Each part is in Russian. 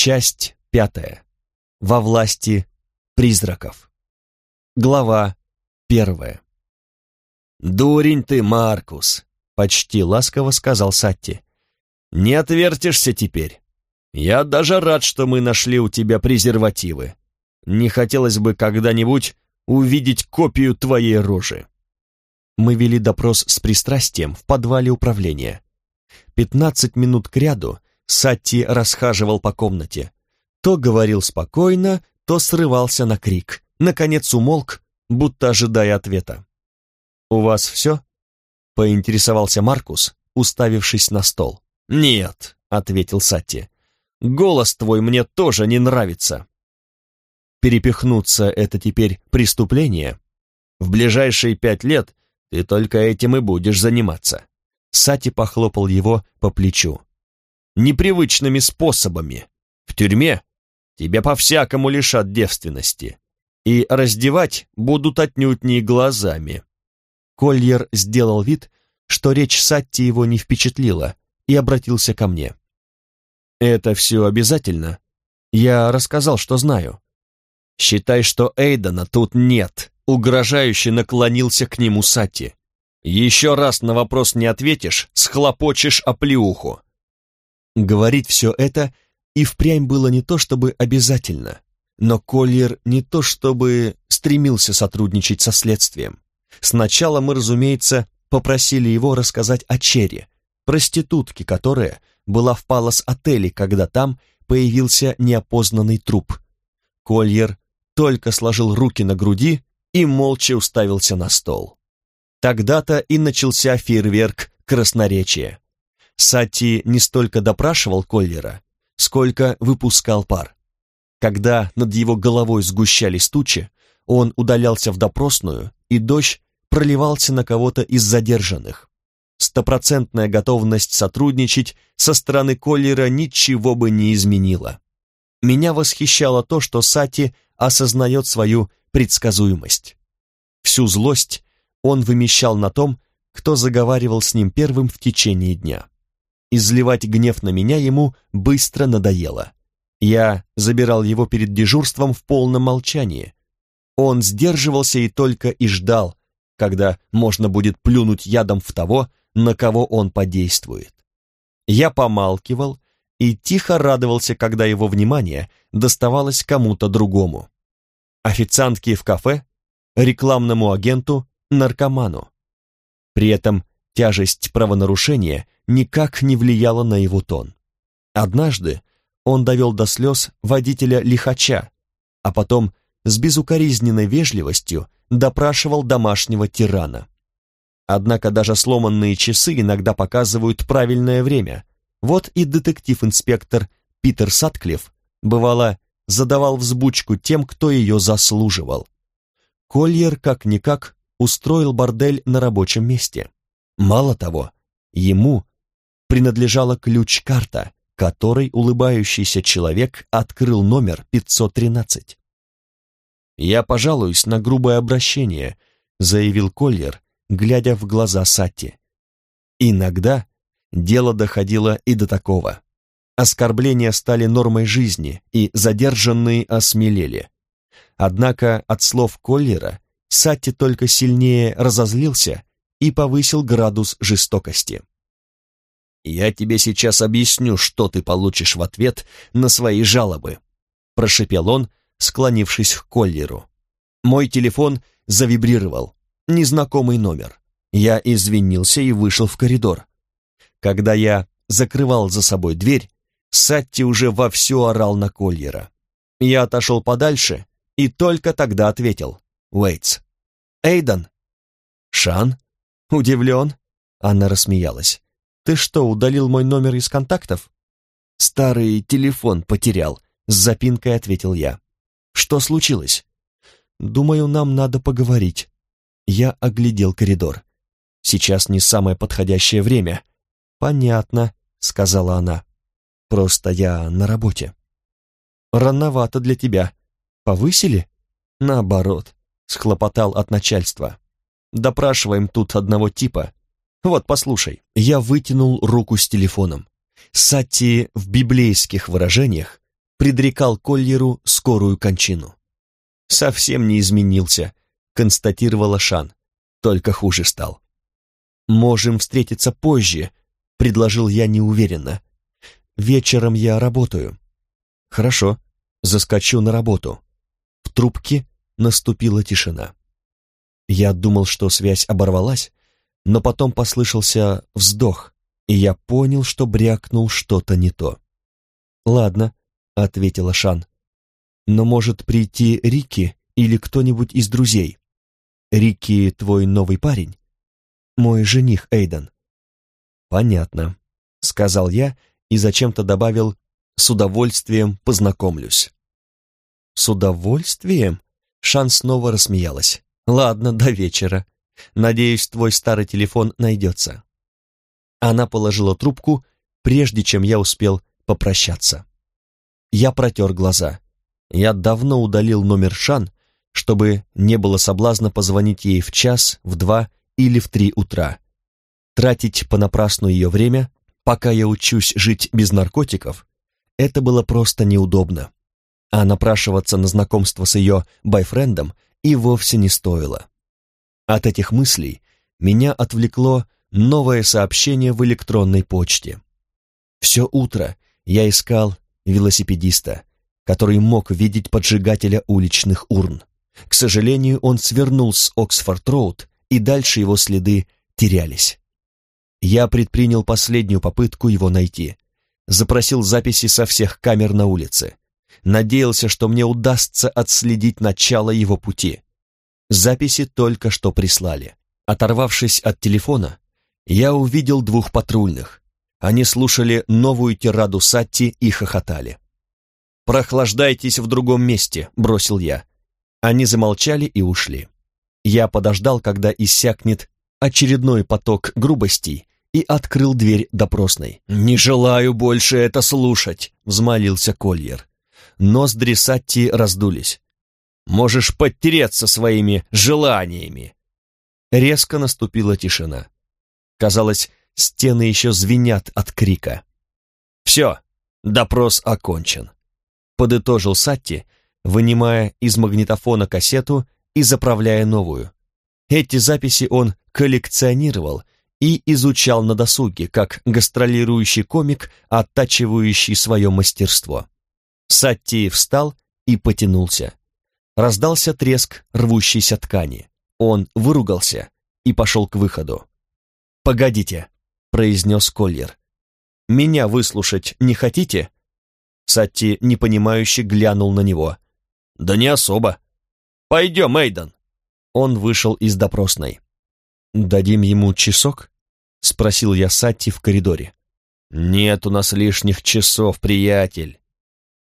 Часть пятая. Во власти призраков. Глава первая. «Дурень ты, Маркус!» — почти ласково сказал Сатти. «Не отвертишься теперь. Я даже рад, что мы нашли у тебя презервативы. Не хотелось бы когда-нибудь увидеть копию твоей рожи». Мы вели допрос с пристрастием в подвале управления. Пятнадцать минут кряду Сатти расхаживал по комнате. То говорил спокойно, то срывался на крик. Наконец умолк, будто ожидая ответа. «У вас все?» — поинтересовался Маркус, уставившись на стол. «Нет», — ответил Сатти. «Голос твой мне тоже не нравится». «Перепихнуться — это теперь преступление? В ближайшие пять лет ты только этим и будешь заниматься». Сати похлопал его по плечу. «Непривычными способами. В тюрьме тебя по-всякому лишат девственности. И раздевать будут отнюдь не глазами». Кольер сделал вид, что речь Сатти его не впечатлила, и обратился ко мне. «Это все обязательно? Я рассказал, что знаю». «Считай, что Эйдана тут нет», — угрожающе наклонился к нему Сатти. «Еще раз на вопрос не ответишь, схлопочешь оплеуху». Говорить все это и впрямь было не то чтобы обязательно, но Коллер не то чтобы стремился сотрудничать со следствием. Сначала мы, разумеется, попросили его рассказать о Черри, проститутке, которая была в Палас-отеле, когда там появился неопознанный труп. Кольер только сложил руки на груди и молча уставился на стол. Тогда-то и начался фейерверк красноречия. Сати не столько допрашивал Коллера, сколько выпускал пар. Когда над его головой сгущались тучи, он удалялся в допросную, и дождь проливался на кого-то из задержанных. Стопроцентная готовность сотрудничать со стороны Коллера ничего бы не изменила. Меня восхищало то, что Сати осознает свою предсказуемость. Всю злость он вымещал на том, кто заговаривал с ним первым в течение дня. Изливать гнев на меня ему быстро надоело. Я забирал его перед дежурством в полном молчании. Он сдерживался и только и ждал, когда можно будет плюнуть ядом в того, на кого он подействует. Я помалкивал и тихо радовался, когда его внимание доставалось кому-то другому. Официантке в кафе, рекламному агенту, наркоману. При этом тяжесть правонарушения никак не влияла на его тон. Однажды он довел до слез водителя-лихача, а потом с безукоризненной вежливостью допрашивал домашнего тирана. Однако даже сломанные часы иногда показывают правильное время. Вот и детектив-инспектор Питер Сатклифф, бывало, задавал взбучку тем, кто ее заслуживал. Кольер, как-никак, устроил бордель на рабочем месте. Мало того, ему принадлежала ключ-карта, которой улыбающийся человек открыл номер 513. «Я пожалуюсь на грубое обращение», — заявил Коллер, глядя в глаза Сатти. Иногда дело доходило и до такого. Оскорбления стали нормой жизни, и задержанные осмелели. Однако от слов Коллера Сатти только сильнее разозлился и повысил градус жестокости. «Я тебе сейчас объясню, что ты получишь в ответ на свои жалобы», прошепел он, склонившись к Коллеру. Мой телефон завибрировал. Незнакомый номер. Я извинился и вышел в коридор. Когда я закрывал за собой дверь, Сатти уже вовсю орал на Кольера. Я отошел подальше и только тогда ответил. «Уэйтс». «Эйден». «Шан?» «Удивлен?» Анна рассмеялась. «Ты что, удалил мой номер из контактов?» «Старый телефон потерял», — с запинкой ответил я. «Что случилось?» «Думаю, нам надо поговорить». Я оглядел коридор. «Сейчас не самое подходящее время». «Понятно», — сказала она. «Просто я на работе». «Рановато для тебя. Повысили?» «Наоборот», — схлопотал от начальства. «Допрашиваем тут одного типа. Вот, послушай». Я вытянул руку с телефоном. Сатти в библейских выражениях предрекал Коллеру скорую кончину. «Совсем не изменился», — констатировала Шан, только хуже стал. «Можем встретиться позже», — предложил я неуверенно. «Вечером я работаю». «Хорошо, заскочу на работу». В трубке наступила тишина. Я думал, что связь оборвалась, но потом послышался вздох, и я понял, что брякнул что-то не то. «Ладно», — ответила Шан, — «но может прийти Рики или кто-нибудь из друзей. Рики твой новый парень? Мой жених Эйден». «Понятно», — сказал я и зачем-то добавил «с удовольствием познакомлюсь». «С удовольствием?» Шан снова рассмеялась. «Ладно, до вечера. Надеюсь, твой старый телефон найдется». Она положила трубку, прежде чем я успел попрощаться. Я протер глаза. Я давно удалил номер Шан, чтобы не было соблазна позвонить ей в час, в два или в три утра. Тратить понапрасну ее время, пока я учусь жить без наркотиков, это было просто неудобно. А напрашиваться на знакомство с ее байфрендом и вовсе не стоило. От этих мыслей меня отвлекло новое сообщение в электронной почте. Все утро я искал велосипедиста, который мог видеть поджигателя уличных урн. К сожалению, он свернул с Оксфорд-Роуд, и дальше его следы терялись. Я предпринял последнюю попытку его найти. Запросил записи со всех камер на улице. Надеялся, что мне удастся отследить начало его пути. Записи только что прислали. Оторвавшись от телефона, я увидел двух патрульных. Они слушали новую тираду Сатти и хохотали. «Прохлаждайтесь в другом месте», — бросил я. Они замолчали и ушли. Я подождал, когда иссякнет очередной поток грубостей, и открыл дверь допросной. «Не желаю больше это слушать», — взмолился Кольер. Ноздри Сатти раздулись. «Можешь подтереться своими желаниями». Резко наступила тишина. Казалось, стены еще звенят от крика. «Все, допрос окончен», — подытожил Сатти, вынимая из магнитофона кассету и заправляя новую. Эти записи он коллекционировал и изучал на досуге, как гастролирующий комик, оттачивающий свое мастерство. Сатти встал и потянулся. Раздался треск рвущейся ткани. Он выругался и пошел к выходу. «Погодите», — произнес Коллер. «Меня выслушать не хотите?» Сатти непонимающе глянул на него. «Да не особо. Пойдем, Эйден». Он вышел из допросной. «Дадим ему часок?» — спросил я Сатти в коридоре. «Нет у нас лишних часов, приятель».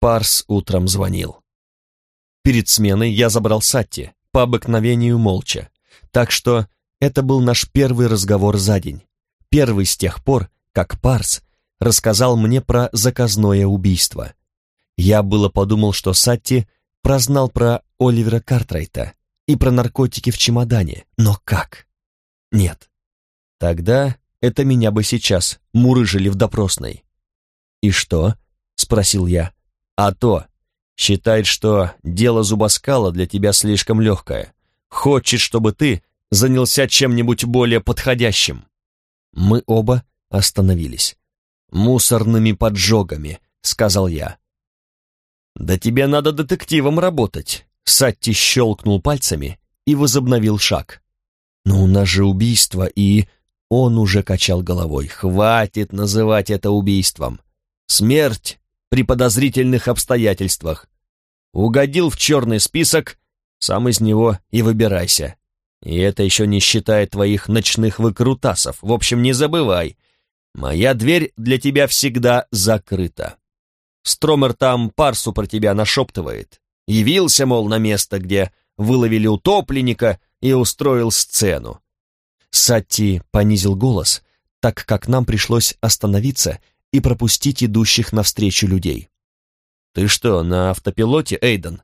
Парс утром звонил. Перед сменой я забрал Сатти, по обыкновению молча, так что это был наш первый разговор за день. Первый с тех пор, как Парс рассказал мне про заказное убийство. Я было подумал, что Сатти прознал про Оливера Картрайта и про наркотики в чемодане, но как? Нет. Тогда это меня бы сейчас мурыжили в допросной. «И что?» — спросил я. «А то. Считает, что дело зубоскала для тебя слишком легкое. Хочет, чтобы ты занялся чем-нибудь более подходящим». Мы оба остановились. «Мусорными поджогами», — сказал я. «Да тебе надо детективом работать!» Сатти щелкнул пальцами и возобновил шаг. «Но у нас же убийство, и...» Он уже качал головой. «Хватит называть это убийством! Смерть при подозрительных обстоятельствах! Угодил в черный список, сам из него и выбирайся. И это еще не считая твоих ночных выкрутасов. В общем, не забывай, моя дверь для тебя всегда закрыта». Стромер там парсу про тебя нашептывает. Явился, мол, на место, где выловили утопленника и устроил сцену. Сатти понизил голос, так как нам пришлось остановиться и пропустить идущих навстречу людей. «Ты что, на автопилоте, Эйден?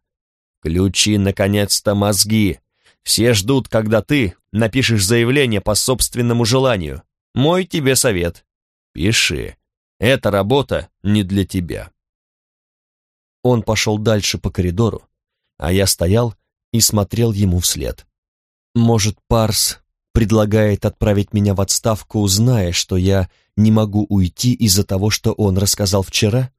Ключи, наконец-то, мозги. Все ждут, когда ты напишешь заявление по собственному желанию. Мой тебе совет. Пиши. Эта работа не для тебя». Он пошел дальше по коридору, а я стоял и смотрел ему вслед. Может, Парс предлагает отправить меня в отставку, зная, что я не могу уйти из-за того, что он рассказал вчера?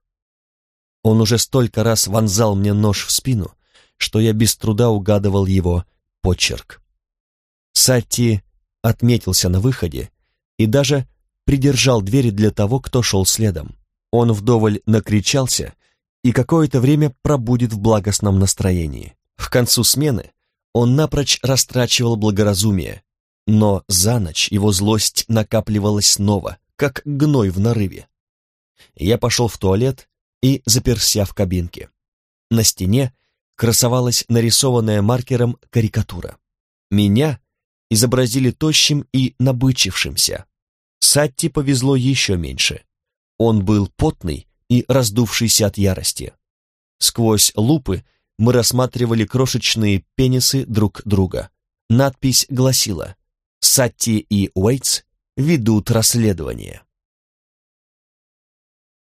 Он уже столько раз вонзал мне нож в спину, что я без труда угадывал его почерк. Сатти отметился на выходе и даже придержал двери для того, кто шел следом. Он вдоволь накричался и какое-то время пробудет в благостном настроении. К концу смены он напрочь растрачивал благоразумие, но за ночь его злость накапливалась снова, как гной в нарыве. Я пошел в туалет и заперся в кабинке. На стене красовалась нарисованная маркером карикатура. Меня изобразили тощим и набычившимся. Сатти повезло еще меньше. Он был потный и раздувшийся от ярости. Сквозь лупы мы рассматривали крошечные пенисы друг друга. Надпись гласила «Сатти и Уэйтс ведут расследование».